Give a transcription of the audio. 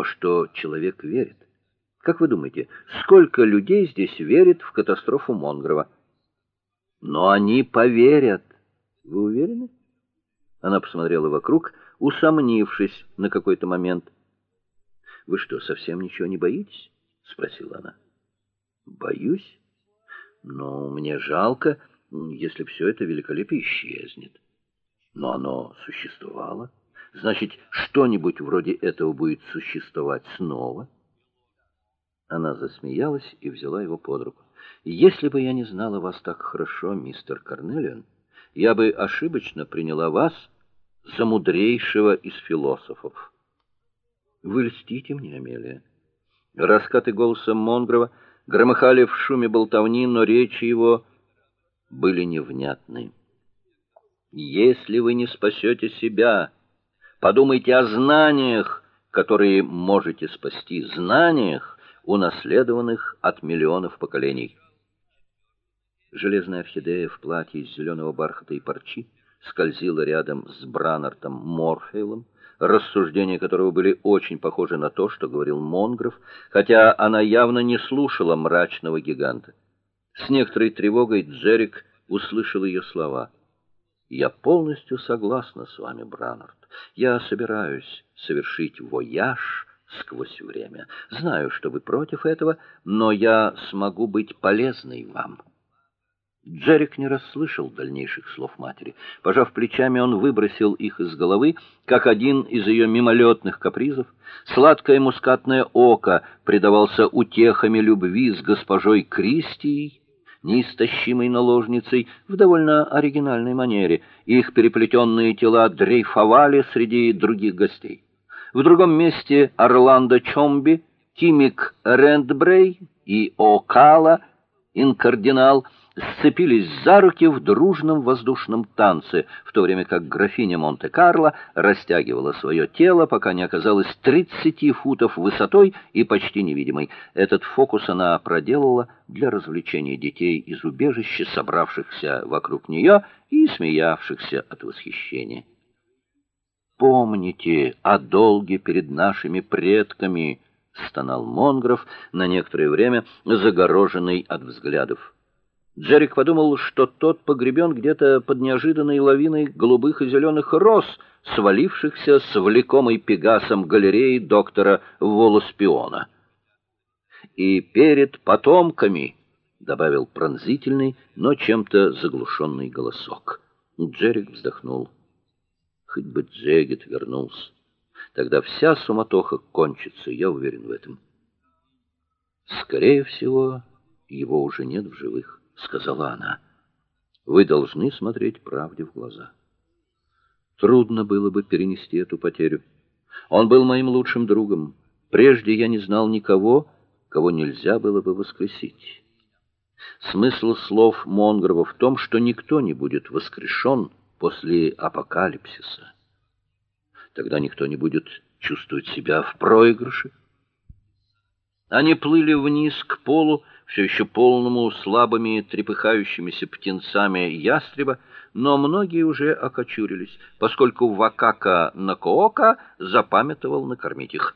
во что человек верит. Как вы думаете, сколько людей здесь верит в катастрофу Монгрова? Но они поверят. Вы уверены? Она посмотрела вокруг, усомнившись на какой-то момент. Вы что, совсем ничего не боитесь? спросила она. Боюсь, но мне жалко, если все это великолепие исчезнет. Но оно существовало. Значит, что-нибудь вроде этого будет существовать снова. Она засмеялась и взяла его под руку. Если бы я не знала вас так хорошо, мистер Карнелиан, я бы ошибочно приняла вас за мудрейшего из философов. Вы льстите мне, Амелия. Раскаты голоса Монгрова громыхали в шуме болтовни, но речи его были невнятны. Если вы не спасете себя, подумайте о знаниях, которые можете спасти, знаниях, унаследованных от миллионов поколений. Железная орхидея в платье из зеленого бархата и парчи скользила рядом с Бранартом Морфейлом, рассуждения которого были очень похожи на то, что говорил Монгров, хотя она явно не слушала мрачного гиганта. С некоторой тревогой Джерик услышал ее слова. Я полностью согласна с вами, Бранард. Я собираюсь совершить вояж сквозь время. Знаю, что вы против этого, но я смогу быть полезной вам. Джерик не расслышал дальнейших слов матери. Пожав плечами, он выбросил их из головы, как один из ее мимолетных капризов. Сладкое мускатное око предавался утехами любви с госпожой Кристией, неистощимой наложницей в довольно оригинальной манере. Их переплетенные тела дрейфовали среди других гостей. В другом месте Орландо Чомби, Тимик Рендбрей и Окала, инкардинал – сцепились за руки в дружном воздушном танце, в то время как графиня Монте-Карло растягивала свое тело, пока не оказалась 30 футов высотой и почти невидимой. Этот фокус она проделала для развлечения детей из убежища, собравшихся вокруг нее и смеявшихся от восхищения. Помните о долге перед нашими предками, стонал Монгров на некоторое время загороженный от взглядов. Джерик подумал, что тот погребен где-то под неожиданной лавиной голубых и зеленых роз, свалившихся с влекомой пегасом галереи доктора Волоспиона. И перед потомками, добавил пронзительный, но чем-то заглушенный голосок. Джерик вздохнул. Хоть бы Джегет вернулся. Тогда вся суматоха кончится, я уверен в этом. Скорее всего, его уже нет в живых сказала она. Вы должны смотреть правде в глаза. Трудно было бы перенести эту потерю. Он был моим лучшим другом. Прежде я не знал никого, кого нельзя было бы воскресить. Смысл слов Монгрова в том, что никто не будет воскрешен после апокалипсиса. Тогда никто не будет чувствовать себя в проигрыше. Они плыли вниз к полу, все еще полному слабыми трепыхающимися птенцами ястреба, но многие уже окочурились, поскольку Вакака Накоока запамятовал накормить их.